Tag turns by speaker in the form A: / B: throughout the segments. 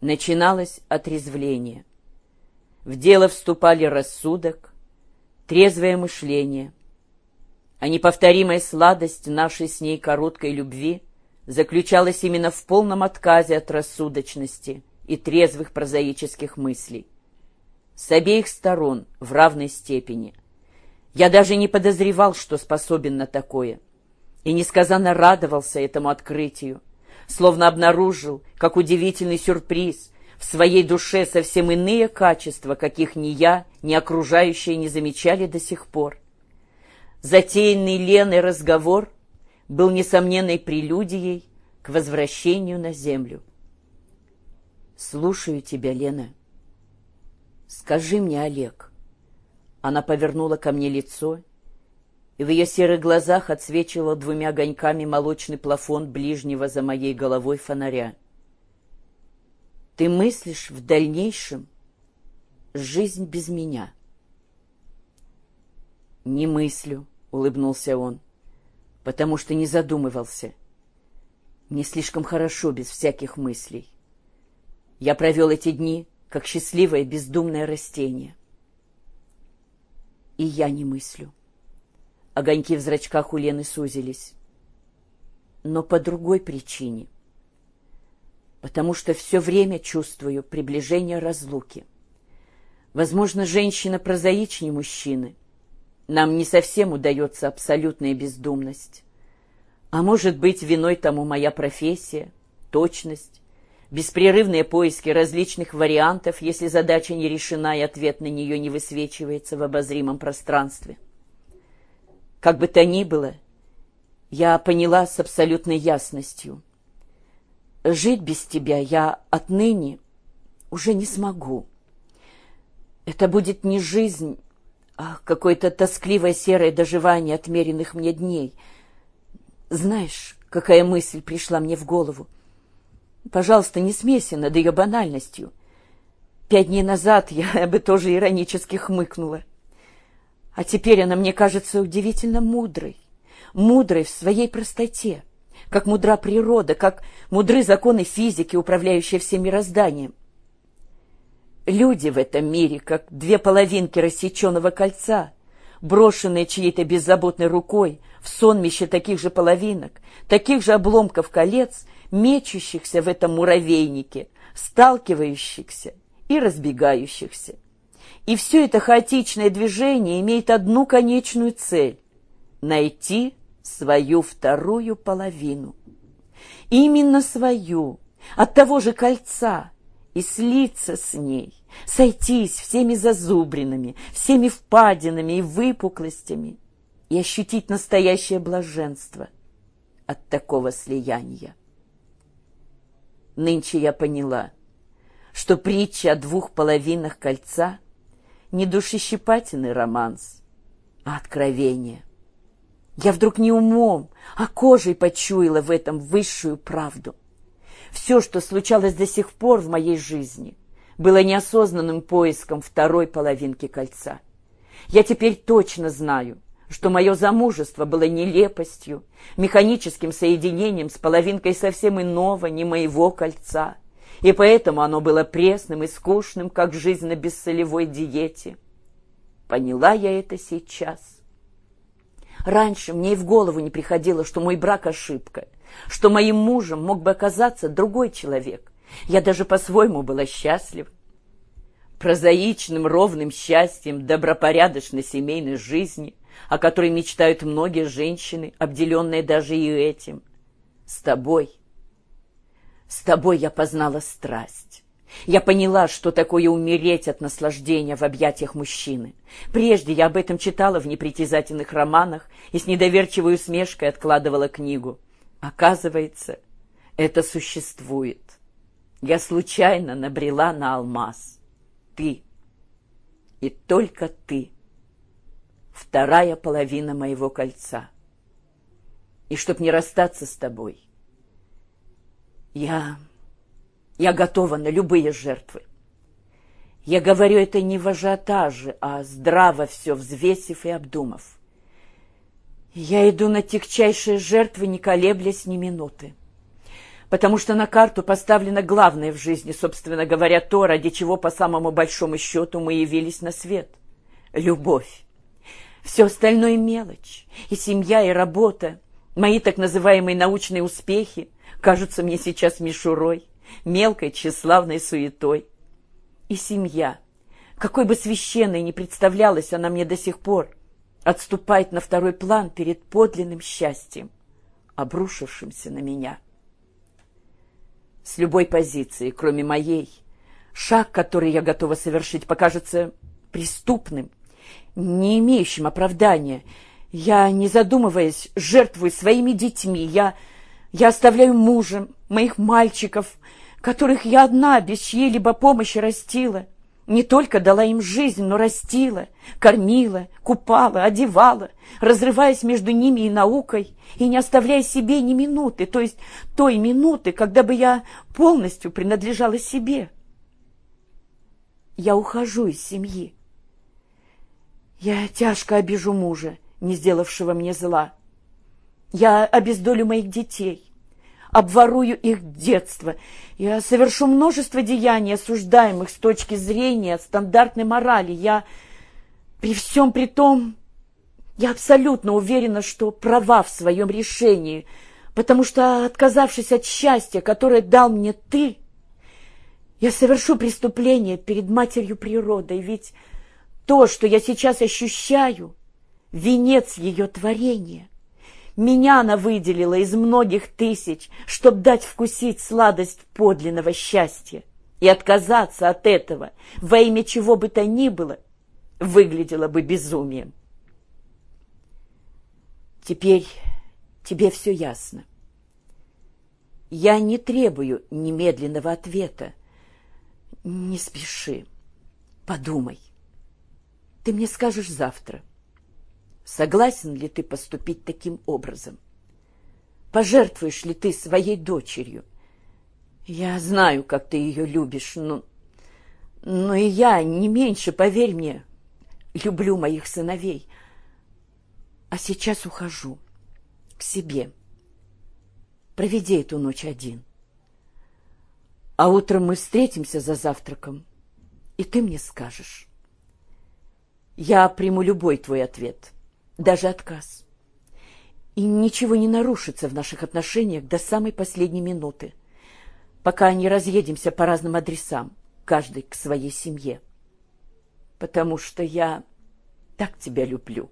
A: начиналось отрезвление. В дело вступали рассудок, трезвое мышление, а неповторимая сладость нашей с ней короткой любви заключалась именно в полном отказе от рассудочности и трезвых прозаических мыслей. С обеих сторон в равной степени. Я даже не подозревал, что способен на такое, и несказанно радовался этому открытию, словно обнаружил, как удивительный сюрприз, в своей душе совсем иные качества, каких ни я, ни окружающие не замечали до сих пор. Затеянный Леной разговор был несомненной прелюдией к возвращению на землю. «Слушаю тебя, Лена. Скажи мне, Олег». Она повернула ко мне лицо и в ее серых глазах отсвечивал двумя огоньками молочный плафон ближнего за моей головой фонаря. «Ты мыслишь в дальнейшем жизнь без меня?» «Не мыслю», — улыбнулся он, — «потому что не задумывался. Мне слишком хорошо без всяких мыслей. Я провел эти дни, как счастливое бездумное растение. И я не мыслю. Огоньки в зрачках у Лены сузились. Но по другой причине. Потому что все время чувствую приближение разлуки. Возможно, женщина прозаичнее мужчины. Нам не совсем удается абсолютная бездумность. А может быть, виной тому моя профессия, точность, беспрерывные поиски различных вариантов, если задача не решена и ответ на нее не высвечивается в обозримом пространстве. Как бы то ни было, я поняла с абсолютной ясностью. Жить без тебя я отныне уже не смогу. Это будет не жизнь, а какое-то тоскливое серое доживание отмеренных мне дней. Знаешь, какая мысль пришла мне в голову? Пожалуйста, не смейся над ее банальностью. Пять дней назад я бы тоже иронически хмыкнула. А теперь она мне кажется удивительно мудрой, мудрой в своей простоте, как мудра природа, как мудры законы физики, управляющие всем мирозданием. Люди в этом мире, как две половинки рассеченного кольца, брошенные чьей-то беззаботной рукой в сонмище таких же половинок, таких же обломков колец, мечущихся в этом муравейнике, сталкивающихся и разбегающихся. И все это хаотичное движение имеет одну конечную цель — найти свою вторую половину. Именно свою, от того же кольца, и слиться с ней, сойтись всеми зазубринами, всеми впадинами и выпуклостями и ощутить настоящее блаженство от такого слияния. Нынче я поняла, что притча о двух половинах кольца — не душещипательный романс, а откровение. Я вдруг не умом, а кожей почуяла в этом высшую правду. Все, что случалось до сих пор в моей жизни, было неосознанным поиском второй половинки кольца. Я теперь точно знаю, что мое замужество было нелепостью, механическим соединением с половинкой совсем иного, не моего кольца — и поэтому оно было пресным и скучным, как жизнь на бессолевой диете. Поняла я это сейчас. Раньше мне и в голову не приходило, что мой брак — ошибка, что моим мужем мог бы оказаться другой человек. Я даже по-своему была счастлива. Прозаичным, ровным счастьем добропорядочной семейной жизни, о которой мечтают многие женщины, обделенные даже и этим. С тобой с тобой я познала страсть. Я поняла, что такое умереть от наслаждения в объятиях мужчины. Прежде я об этом читала в непритязательных романах и с недоверчивой усмешкой откладывала книгу. Оказывается, это существует. Я случайно набрела на алмаз. Ты. И только ты. Вторая половина моего кольца. И чтоб не расстаться с тобой, я... я готова на любые жертвы. Я говорю это не в ажиотаже, а здраво все взвесив и обдумав. Я иду на тягчайшие жертвы, не колеблясь ни минуты. потому что на карту поставлено главное в жизни, собственно говоря, то, ради чего по самому большому счету мы явились на свет — любовь. Все остальное мелочь, и семья, и работа, мои так называемые научные успехи кажутся мне сейчас мишурой, мелкой тщеславной суетой. И семья, какой бы священной ни представлялась она мне до сих пор, отступает на второй план перед подлинным счастьем, обрушившимся на меня. С любой позиции, кроме моей, шаг, который я готова совершить, покажется преступным, не имеющим оправдания. Я, не задумываясь, жертвую своими детьми. Я, я оставляю мужем моих мальчиков, которых я одна, без чьей-либо помощи растила. Не только дала им жизнь, но растила, кормила, купала, одевала, разрываясь между ними и наукой, и не оставляя себе ни минуты, то есть той минуты, когда бы я полностью принадлежала себе. Я ухожу из семьи. Я тяжко обижу мужа, не сделавшего мне зла. Я обездолю моих детей, обворую их детство. Я совершу множество деяний, осуждаемых с точки зрения стандартной морали. Я при всем при том, я абсолютно уверена, что права в своем решении, потому что, отказавшись от счастья, которое дал мне ты, я совершу преступление перед матерью природой, ведь то, что я сейчас ощущаю, венец ее творения. Меня она выделила из многих тысяч, чтобы дать вкусить сладость подлинного счастья. И отказаться от этого во имя чего бы то ни было выглядело бы безумием. Теперь тебе все ясно. Я не требую немедленного ответа. Не спеши, подумай. Ты мне скажешь завтра, согласен ли ты поступить таким образом? Пожертвуешь ли ты своей дочерью? Я знаю, как ты ее любишь, но, но и я не меньше, поверь мне, люблю моих сыновей. А сейчас ухожу к себе. Проведи эту ночь один. А утром мы встретимся за завтраком, и ты мне скажешь. Я приму любой твой ответ, даже отказ. И ничего не нарушится в наших отношениях до самой последней минуты, пока не разъедемся по разным адресам, каждый к своей семье. Потому что я так тебя люблю,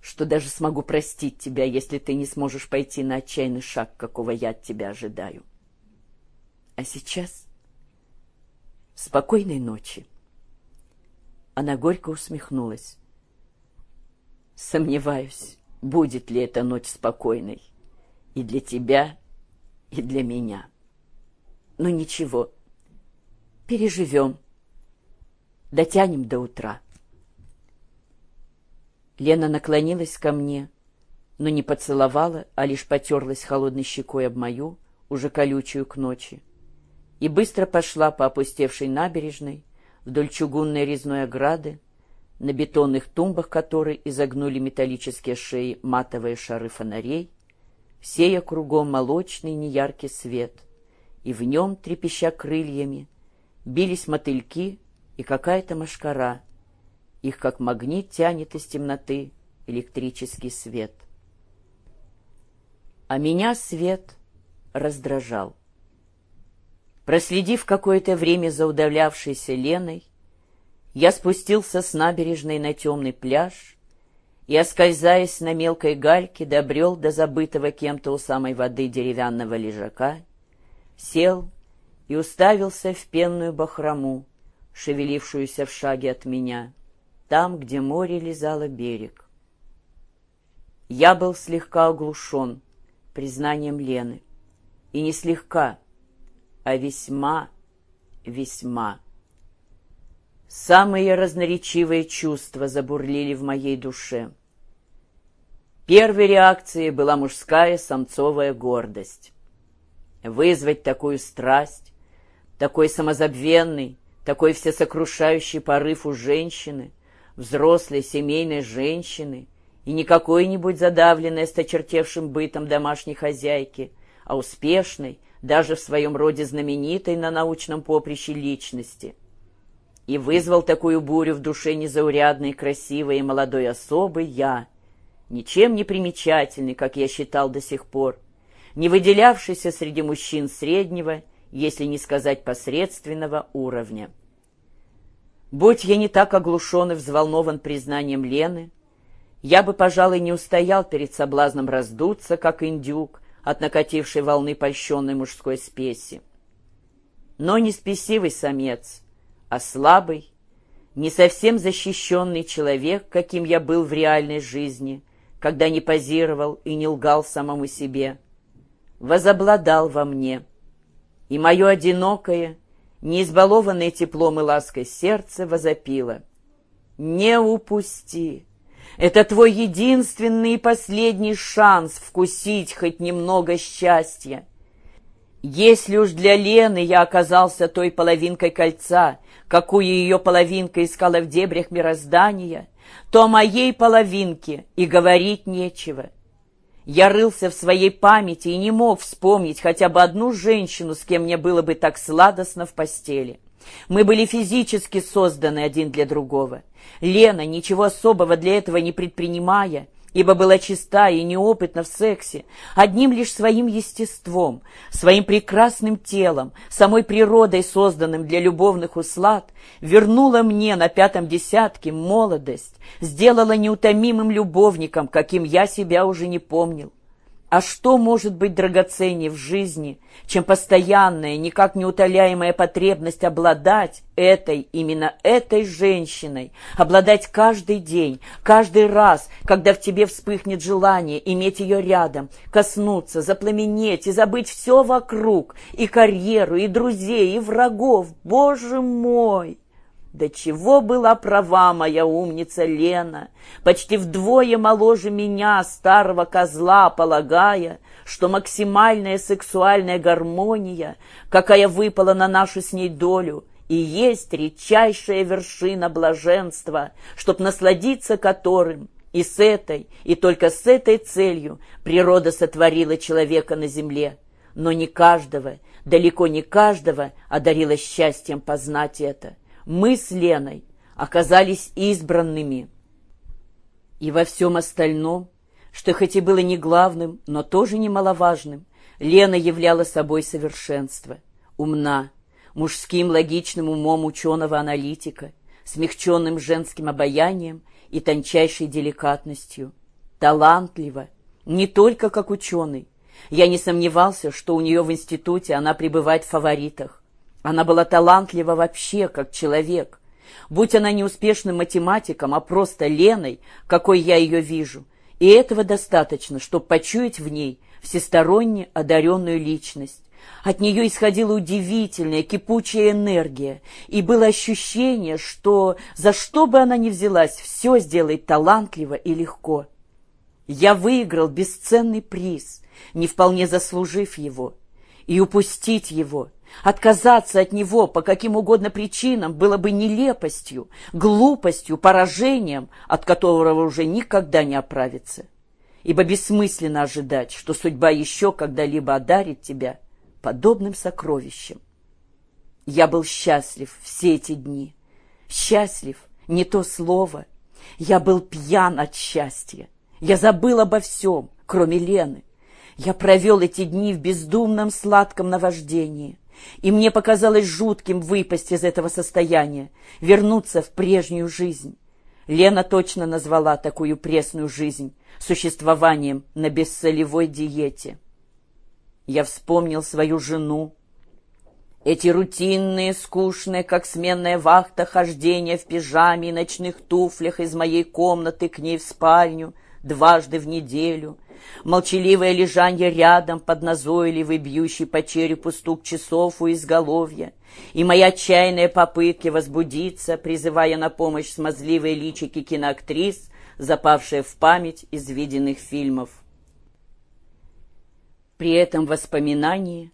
A: что даже смогу простить тебя, если ты не сможешь пойти на отчаянный шаг, какого я от тебя ожидаю. А сейчас спокойной ночи. Она горько усмехнулась. Сомневаюсь, будет ли эта ночь спокойной. И для тебя, и для меня. Но ничего, переживем. Дотянем до утра. Лена наклонилась ко мне, но не поцеловала, а лишь потерлась холодной щекой об мою, уже колючую к ночи, и быстро пошла по опустевшей набережной, вдоль чугунной резной ограды, на бетонных тумбах которой изогнули металлические шеи матовые шары фонарей, сея кругом молочный неяркий свет, и в нем, трепеща крыльями, бились мотыльки и какая-то мошкара. Их, как магнит, тянет из темноты электрический свет. А меня свет раздражал. Проследив какое-то время за удавлявшейся Леной, я спустился с набережной на темный пляж и, оскользаясь на мелкой гальке, добрел до забытого кем-то у самой воды деревянного лежака, сел и уставился в пенную бахрому, шевелившуюся в шаге от меня, там, где море лизало берег. Я был слегка оглушен признанием Лены, и не слегка — а весьма, весьма. Самые разноречивые чувства забурлили в моей душе. Первой реакцией была мужская самцовая гордость. Вызвать такую страсть, такой самозабвенный, такой всесокрушающий порыв у женщины, взрослой семейной женщины, и не какой-нибудь задавленной, сточертевшим бытом домашней хозяйки, а успешной, даже в своем роде знаменитой на научном поприще личности. И вызвал такую бурю в душе незаурядной, красивой и молодой особы я, ничем не примечательный, как я считал до сих пор, не выделявшийся среди мужчин среднего, если не сказать посредственного уровня. Будь я не так оглушен и взволнован признанием Лены, я бы, пожалуй, не устоял перед соблазном раздуться, как индюк, от накатившей волны польщенной мужской спеси. Но не спесивый самец, а слабый, не совсем защищенный человек, каким я был в реальной жизни, когда не позировал и не лгал самому себе, возобладал во мне, и мое одинокое, не избалованное теплом и лаской сердце возопило. «Не упусти! Это твой единственный и последний шанс вкусить хоть немного счастья. Если уж для Лены я оказался той половинкой кольца, какую ее половинка искала в дебрях мироздания, то о моей половинке и говорить нечего. Я рылся в своей памяти и не мог вспомнить хотя бы одну женщину, с кем мне было бы так сладостно в постели. Мы были физически созданы один для другого. Лена, ничего особого для этого не предпринимая, ибо была чиста и неопытна в сексе, одним лишь своим естеством, своим прекрасным телом, самой природой, созданным для любовных услад, вернула мне на пятом десятке молодость, сделала неутомимым любовником, каким я себя уже не помнил. А что может быть драгоценнее в жизни, чем постоянная, никак не утоляемая потребность обладать этой, именно этой женщиной, обладать каждый день, каждый раз, когда в тебе вспыхнет желание иметь ее рядом, коснуться, запламенеть и забыть все вокруг, и карьеру, и друзей, и врагов, Боже мой! Да чего была права моя умница Лена, почти вдвое моложе меня, старого козла, полагая, что максимальная сексуальная гармония, какая выпала на нашу с ней долю, и есть редчайшая вершина блаженства, чтоб насладиться которым и с этой, и только с этой целью природа сотворила человека на земле. Но не каждого, далеко не каждого одарила счастьем познать это — мы с Леной оказались избранными. И во всем остальном, что хоть и было не главным, но тоже немаловажным, Лена являла собой совершенство. Умна, мужским логичным умом ученого-аналитика, смягченным женским обаянием и тончайшей деликатностью. Талантлива, не только как ученый. Я не сомневался, что у нее в институте она пребывает в фаворитах. Она была талантлива вообще, как человек. Будь она не успешным математиком, а просто Леной, какой я ее вижу, и этого достаточно, чтобы почуять в ней всесторонне одаренную личность. От нее исходила удивительная, кипучая энергия, и было ощущение, что за что бы она ни взялась, все сделает талантливо и легко. Я выиграл бесценный приз, не вполне заслужив его, и упустить его — Отказаться от него по каким угодно причинам было бы нелепостью, глупостью, поражением, от которого уже никогда не оправиться. Ибо бессмысленно ожидать, что судьба еще когда-либо одарит тебя подобным сокровищем. Я был счастлив все эти дни. Счастлив — не то слово. Я был пьян от счастья. Я забыл обо всем, кроме Лены. Я провел эти дни в бездумном сладком наваждении — и мне показалось жутким выпасть из этого состояния, вернуться в прежнюю жизнь. Лена точно назвала такую пресную жизнь существованием на бессолевой диете. Я вспомнил свою жену, эти рутинные, скучные, как сменная вахта, хождения в пижаме и ночных туфлях из моей комнаты к ней в спальню дважды в неделю — молчаливое лежанье рядом под назойливый, бьющий по черепу стук часов у изголовья, и мои отчаянные попытки возбудиться, призывая на помощь смазливые личики киноактрис, запавшие в память из виденных фильмов. При этом воспоминании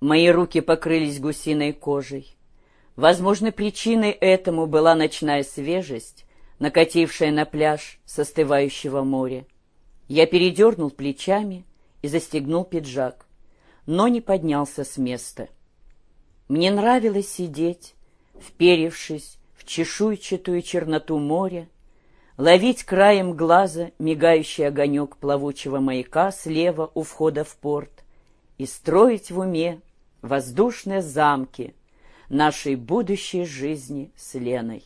A: мои руки покрылись гусиной кожей. Возможно, причиной этому была ночная свежесть, накатившая на пляж с остывающего моря. Я передернул плечами и застегнул пиджак. но не поднялся с места. Мне нравилось сидеть, вперевшись в чешуйчатую черноту моря, ловить краем глаза мигающий огонек плавучего маяка слева у входа в порт и строить в уме воздушные замки нашей будущей жизни с Леной.